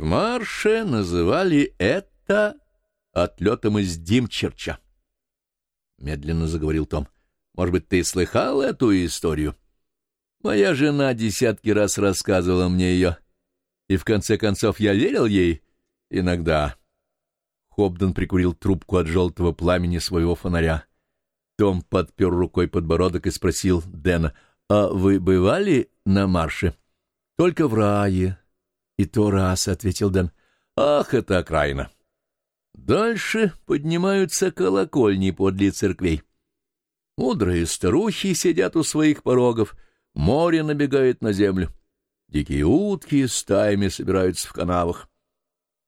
В марше называли это отлетом из Димчерча. Медленно заговорил Том. Может быть, ты слыхал эту историю? Моя жена десятки раз рассказывала мне ее, и в конце концов я верил ей иногда. Хобден прикурил трубку от желтого пламени своего фонаря. Том подпер рукой подбородок и спросил Дэна, «А вы бывали на марше?» «Только в рае». «И то раз», — ответил Дэн. «Ах, это окраина». Дальше поднимаются колокольни подле церквей. Мудрые старухи сидят у своих порогов, море набегает на землю. Дикие утки стаями собираются в канавах.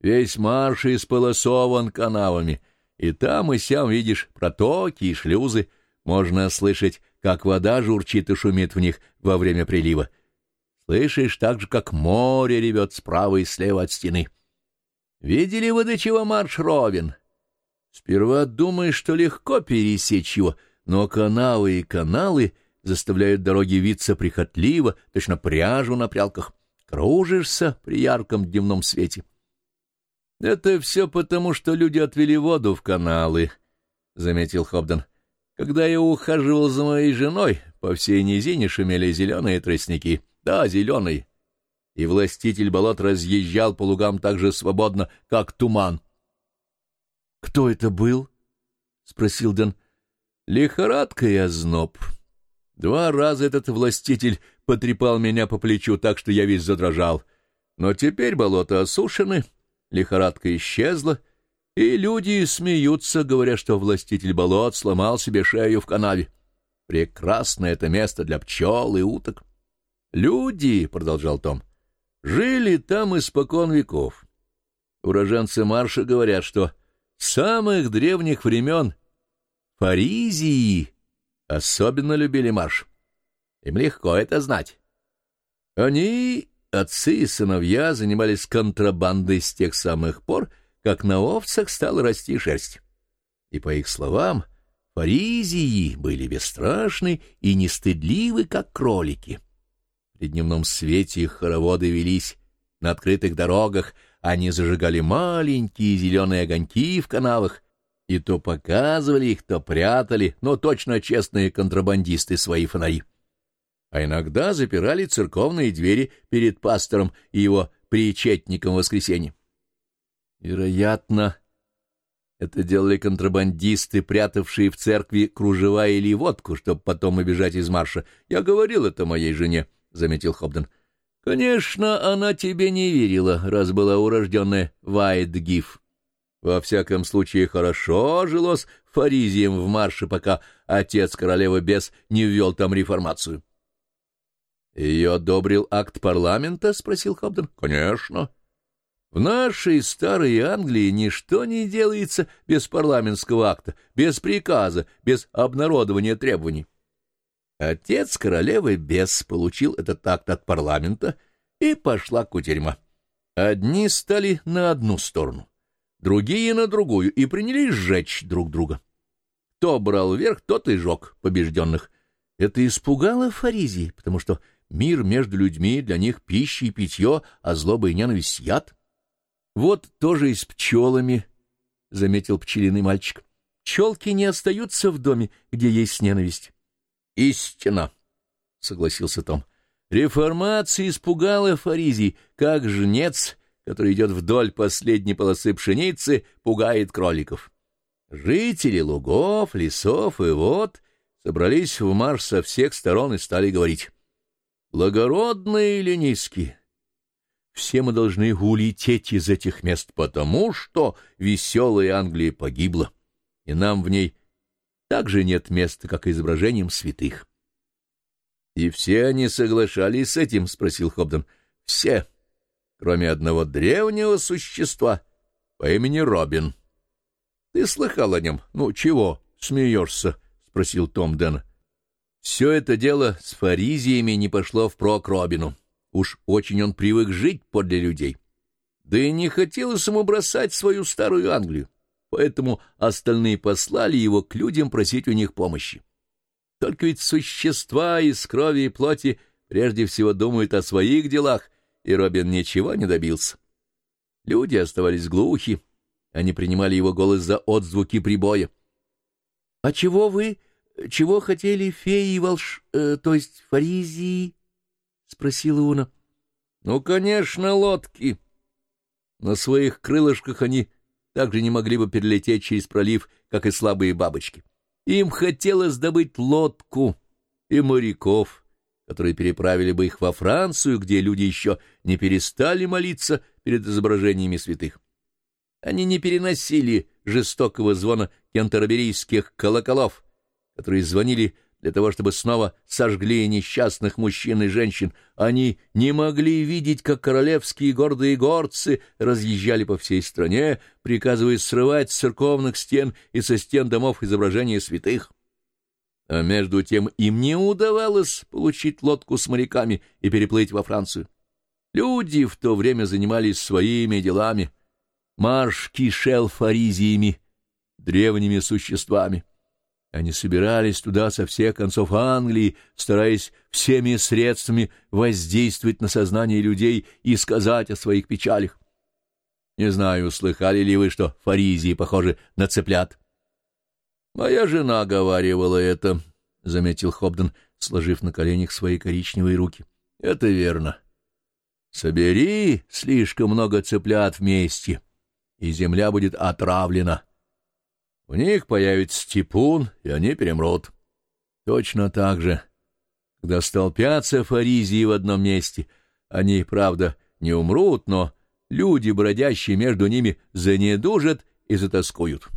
Весь марш исполосован канавами, и там и сям видишь протоки и шлюзы. Можно слышать, как вода журчит и шумит в них во время прилива. Слышишь так же, как море ревет справа и слева от стены. Видели вы до чего марш ровен? Сперва думаешь, что легко пересечь его, но канавы и каналы заставляют дороги виться прихотливо, точно пряжу на прялках. Кружишься при ярком дневном свете. Это все потому, что люди отвели воду в каналы, — заметил Хобден. Когда я ухаживал за моей женой, по всей низине шумели зеленые тростники. Да, зеленые и властитель болот разъезжал по лугам так же свободно, как туман. — Кто это был? — спросил Дэн. — Лихорадка и озноб. Два раза этот властитель потрепал меня по плечу так, что я весь задрожал. Но теперь болота осушены, лихорадка исчезла, и люди смеются, говоря, что властитель болот сломал себе шею в канаве. Прекрасное это место для пчел и уток. «Люди», — продолжал Том, — Жили там испокон веков. Уроженцы Марша говорят, что с самых древних времен фаризии особенно любили Марш. Им легко это знать. Они, отцы и сыновья, занимались контрабандой с тех самых пор, как на овцах стала расти шерсть. И, по их словам, фаризии были бесстрашны и нестыдливы, как кролики. При дневном свете их хороводы велись на открытых дорогах, они зажигали маленькие зеленые огоньки в канавах, и то показывали их, то прятали, но точно честные контрабандисты свои фонари. А иногда запирали церковные двери перед пастором и его причетником воскресенье. Вероятно, это делали контрабандисты, прятавшие в церкви кружева или водку, чтобы потом убежать из марша. Я говорил это моей жене. — заметил Хобден. — Конечно, она тебе не верила, раз была урожденная Вайтгиф. Во всяком случае, хорошо жилось фаризием в марше, пока отец королевы бес не ввел там реформацию. — Ее одобрил акт парламента? — спросил Хобден. — Конечно. В нашей старой Англии ничто не делается без парламентского акта, без приказа, без обнародования требований. Отец королевы бес получил этот акт от парламента, и пошла кутерьма. Одни стали на одну сторону, другие — на другую, и принялись сжечь друг друга. Кто брал верх, тот и жег побежденных. Это испугало фаризии, потому что мир между людьми для них пища и питье, а злоба и ненависть — яд. Вот тоже и с пчелами, — заметил пчелиный мальчик. Пчелки не остаются в доме, где есть ненависть. Истина, — согласился Том. Реформация испугала фаризий, как жнец, который идет вдоль последней полосы пшеницы, пугает кроликов. Жители лугов, лесов и вод собрались в марш со всех сторон и стали говорить. Благородные или низкие? Все мы должны улететь из этих мест, потому что веселая Англия погибла, и нам в ней также нет места, как изображением святых. — И все они соглашались с этим? — спросил Хобден. — Все, кроме одного древнего существа по имени Робин. — Ты слыхал о нем? Ну, чего смеешься? — спросил Том Дэн. Все это дело с фаризиями не пошло впрок Робину. Уж очень он привык жить подле людей. Да и не хотелось ему бросать свою старую Англию поэтому остальные послали его к людям просить у них помощи. Только ведь существа из крови и плоти прежде всего думают о своих делах, и Робин ничего не добился. Люди оставались глухи, они принимали его голос за отзвуки прибоя. — А чего вы, чего хотели феи волш... Э, то есть фаризии? — спросила Уна. — Ну, конечно, лодки. На своих крылышках они также не могли бы перелететь через пролив, как и слабые бабочки. Им хотелось добыть лодку и моряков, которые переправили бы их во Францию, где люди еще не перестали молиться перед изображениями святых. Они не переносили жестокого звона кентерберийских колоколов, которые звонили для того, чтобы снова сожгли несчастных мужчин и женщин. Они не могли видеть, как королевские гордые горцы разъезжали по всей стране, приказывая срывать с церковных стен и со стен домов изображения святых. А между тем им не удавалось получить лодку с моряками и переплыть во Францию. Люди в то время занимались своими делами. Марш кишел фаризиями, древними существами. Они собирались туда со всех концов Англии, стараясь всеми средствами воздействовать на сознание людей и сказать о своих печалях. Не знаю, слыхали ли вы, что фаризии похожи на цыплят? — Моя жена говаривала это, — заметил Хобден, сложив на коленях свои коричневые руки. — Это верно. Собери слишком много цыплят вместе, и земля будет отравлена. — в них появится типун, и они перемрут. Точно так же, когда столпятся фаризии в одном месте, они, правда, не умрут, но люди, бродящие между ними, занедужат и затаскуют.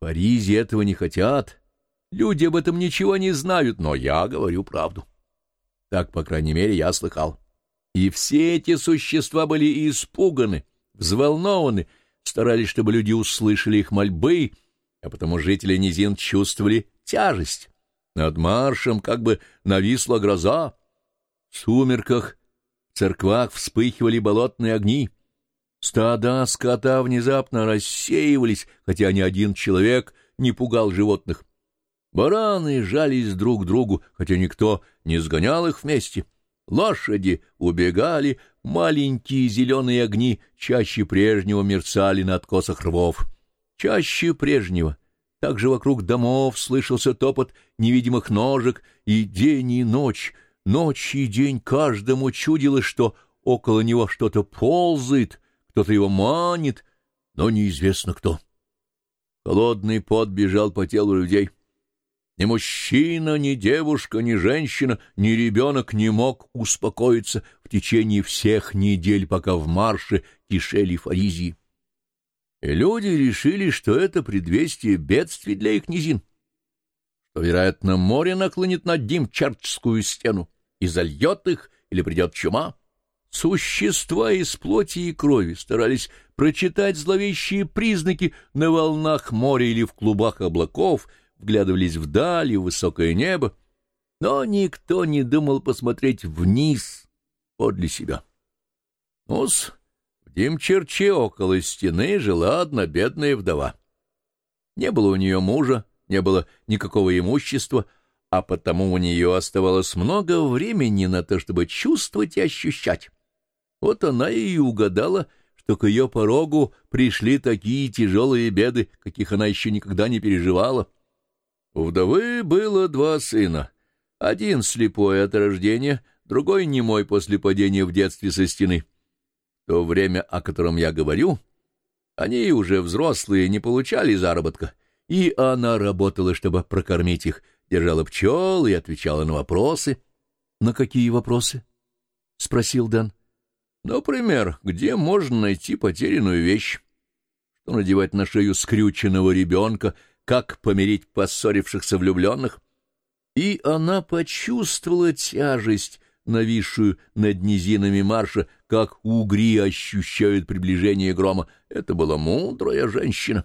Фаризии этого не хотят, люди об этом ничего не знают, но я говорю правду. Так, по крайней мере, я слыхал. И все эти существа были испуганы, взволнованы, старались, чтобы люди услышали их мольбы — а потому жители низин чувствовали тяжесть. Над маршем как бы нависла гроза. В сумерках в церквах вспыхивали болотные огни. Стада скота внезапно рассеивались, хотя ни один человек не пугал животных. Бараны жались друг к другу, хотя никто не сгонял их вместе. Лошади убегали, маленькие зеленые огни чаще прежнего мерцали на откосах рвов. Чаще прежнего. Также вокруг домов слышался топот невидимых ножек, и день и ночь, ночь и день каждому чудилось, что около него что-то ползает, кто-то его манит, но неизвестно кто. Холодный пот бежал по телу людей. Ни мужчина, ни девушка, ни женщина, ни ребенок не мог успокоиться в течение всех недель, пока в марше кишели фаризии люди решили, что это предвестие бедствий для их низин, что, вероятно, море наклонит над Димчарчскую стену и зальет их, или придет чума. Существа из плоти и крови старались прочитать зловещие признаки на волнах моря или в клубах облаков, вглядывались вдали, в высокое небо, но никто не думал посмотреть вниз подле себя. Ну-с, Димчерче около стены жила одна бедная вдова. Не было у нее мужа, не было никакого имущества, а потому у нее оставалось много времени на то, чтобы чувствовать и ощущать. Вот она и угадала, что к ее порогу пришли такие тяжелые беды, каких она еще никогда не переживала. У вдовы было два сына. Один слепой от рождения, другой немой после падения в детстве со стены то время, о котором я говорю, они уже взрослые, не получали заработка, и она работала, чтобы прокормить их, держала пчел и отвечала на вопросы. — На какие вопросы? — спросил Дэн. — Например, где можно найти потерянную вещь? Что надевать на шею скрюченного ребенка? Как помирить поссорившихся влюбленных? И она почувствовала тяжесть, нависшую над низинами марша, как угри ощущают приближение грома. Это была мудрая женщина.